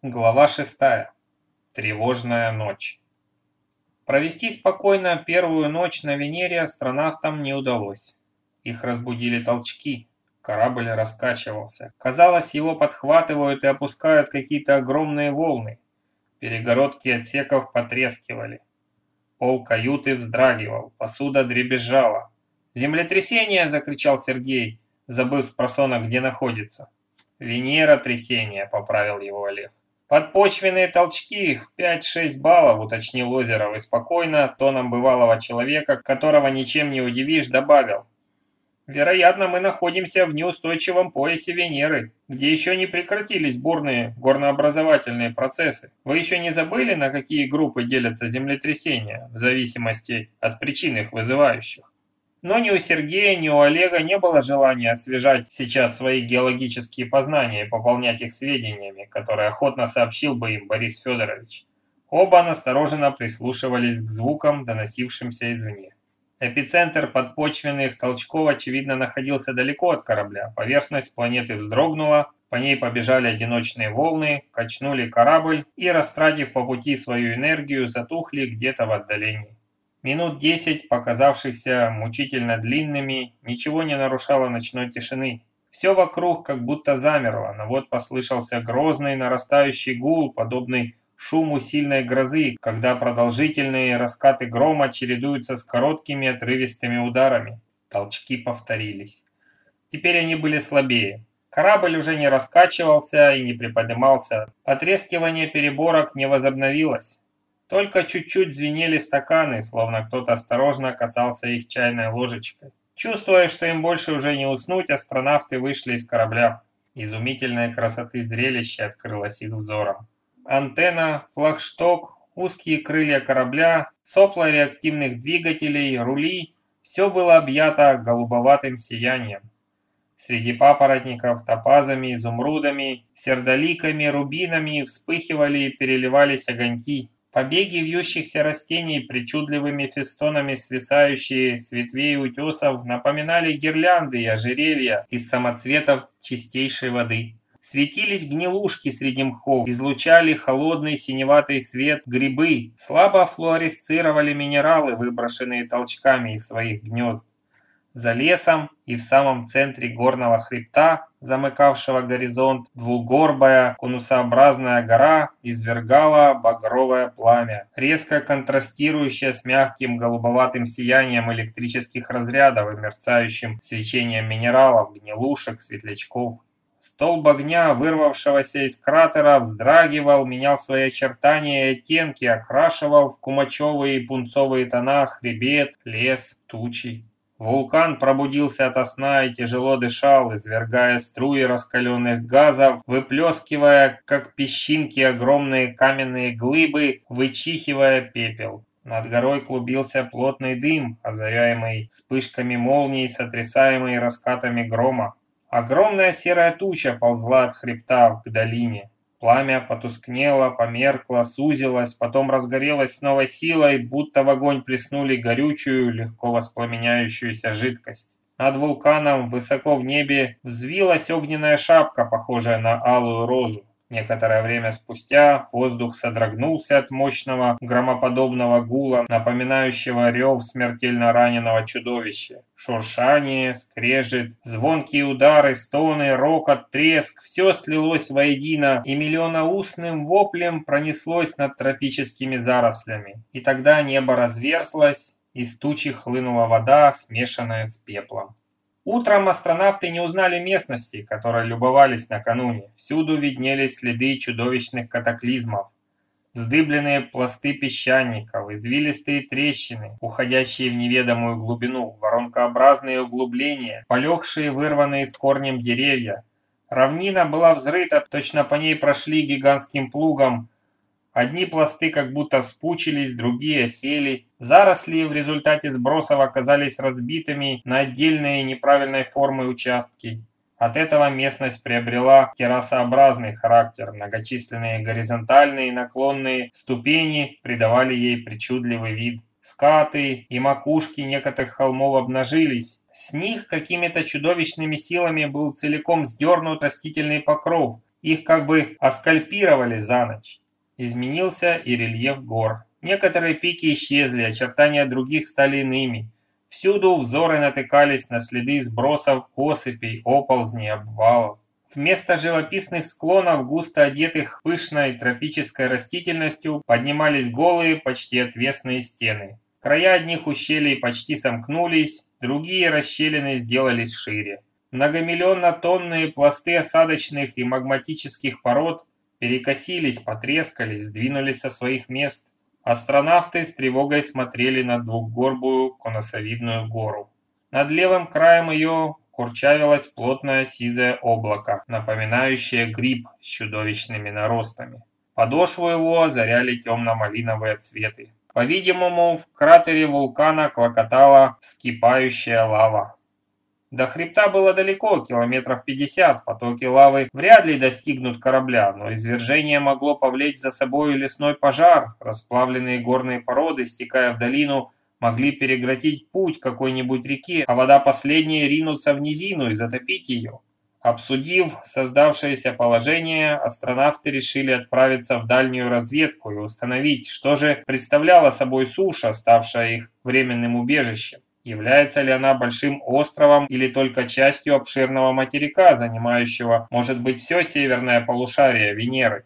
Глава шестая. Тревожная ночь. Провести спокойно первую ночь на Венере астронавтам не удалось. Их разбудили толчки. Корабль раскачивался. Казалось, его подхватывают и опускают какие-то огромные волны. Перегородки отсеков потрескивали. Пол каюты вздрагивал, посуда дребезжала. «Землетрясение!» – закричал Сергей, забыв с просона, где находится. «Венера трясение», – поправил его Олег. «Подпочвенные толчки в 5-6 баллов», – уточнил Озеров и спокойно, тоном бывалого человека, которого ничем не удивишь, добавил. «Вероятно, мы находимся в неустойчивом поясе Венеры, где еще не прекратились бурные горнообразовательные процессы. Вы еще не забыли, на какие группы делятся землетрясения, в зависимости от причин их вызывающих?» Но ни у Сергея, ни у Олега не было желания освежать сейчас свои геологические познания и пополнять их сведениями, которые охотно сообщил бы им Борис Федорович. Оба настороженно прислушивались к звукам, доносившимся извне. Эпицентр подпочвенных толчков, очевидно, находился далеко от корабля. Поверхность планеты вздрогнула, по ней побежали одиночные волны, качнули корабль и, растратив по пути свою энергию, затухли где-то в отдалении. Минут десять, показавшихся мучительно длинными, ничего не нарушало ночной тишины. Все вокруг как будто замерло, но вот послышался грозный нарастающий гул, подобный шуму сильной грозы, когда продолжительные раскаты грома чередуются с короткими отрывистыми ударами. Толчки повторились. Теперь они были слабее. Корабль уже не раскачивался и не приподнимался. Потрескивание переборок не возобновилось. Только чуть-чуть звенели стаканы, словно кто-то осторожно касался их чайной ложечкой. Чувствуя, что им больше уже не уснуть, астронавты вышли из корабля. Изумительной красоты зрелище открылось их взором. Антенна, флагшток, узкие крылья корабля, сопла реактивных двигателей, рули – все было объято голубоватым сиянием. Среди папоротников топазами, изумрудами, сердоликами, рубинами вспыхивали и переливались огоньки. Побеги вьющихся растений, причудливыми фестонами свисающие с ветвей утесов, напоминали гирлянды и ожерелья из самоцветов чистейшей воды. Светились гнилушки среди мхов, излучали холодный синеватый свет грибы, слабо флуоресцировали минералы, выброшенные толчками из своих гнезд. За лесом и в самом центре горного хребта, замыкавшего горизонт, двугорбая конусообразная гора извергала багровое пламя, резко контрастирующее с мягким голубоватым сиянием электрических разрядов и мерцающим свечением минералов, гнилушек, светлячков. Столб огня, вырвавшегося из кратера, вздрагивал, менял свои очертания и оттенки, окрашивал в кумачевые и пунцовые тона хребет, лес, тучи. Вулкан пробудился ото сна и тяжело дышал, извергая струи раскаленных газов, выплескивая, как песчинки, огромные каменные глыбы, вычихивая пепел. Над горой клубился плотный дым, озаряемый вспышками молний, сотрясаемый раскатами грома. Огромная серая туча ползла от хребта к долине. Пламя потускнело, померкло, сузилось, потом разгорелось с новой силой, будто в огонь плеснули горючую, легко воспламеняющуюся жидкость. Над вулканом, высоко в небе, взвилась огненная шапка, похожая на алую розу. Некоторое время спустя воздух содрогнулся от мощного громоподобного гула, напоминающего рев смертельно раненого чудовища. Шуршание, скрежет, звонкие удары, стоны, рокот, треск – все слилось воедино и миллионоустным воплем пронеслось над тропическими зарослями. И тогда небо разверзлось, из тучи хлынула вода, смешанная с пеплом. Утром астронавты не узнали местности, которой любовались накануне. Всюду виднелись следы чудовищных катаклизмов. Вздыбленные пласты песчаников, извилистые трещины, уходящие в неведомую глубину, воронкообразные углубления, полегшие вырванные с корнем деревья. Равнина была взрыта, точно по ней прошли гигантским плугом, Одни пласты как будто вспучились, другие осели. Заросли в результате сбросов оказались разбитыми на отдельные неправильной формы участки. От этого местность приобрела террасообразный характер. Многочисленные горизонтальные и наклонные ступени придавали ей причудливый вид. Скаты и макушки некоторых холмов обнажились. С них какими-то чудовищными силами был целиком сдернут растительный покров, Их как бы оскальпировали за ночь. Изменился и рельеф гор. Некоторые пики исчезли, очертания других стали иными. Всюду взоры натыкались на следы сбросов осыпей, оползней, обвалов. Вместо живописных склонов, густо одетых пышной тропической растительностью, поднимались голые, почти отвесные стены. Края одних ущелий почти сомкнулись, другие расщелины сделались шире. Многомиллионно-тонные пласты осадочных и магматических пород перекосились, потрескались, сдвинулись со своих мест. Астронавты с тревогой смотрели на двухгорбую конусовидную гору. Над левым краем ее курчавилось плотное сизое облако, напоминающее гриб с чудовищными наростами. Подошву его озаряли темно-малиновые цветы. По-видимому, в кратере вулкана клокотала вскипающая лава. До хребта было далеко, километров 50, потоки лавы вряд ли достигнут корабля, но извержение могло повлечь за собой лесной пожар, расплавленные горные породы, стекая в долину, могли переградить путь какой-нибудь реке, а вода последняя ринуться в низину и затопить ее. Обсудив создавшееся положение, астронавты решили отправиться в дальнюю разведку и установить, что же представляла собой суша, ставшая их временным убежищем. Является ли она большим островом или только частью обширного материка, занимающего, может быть, все северное полушарие Венеры?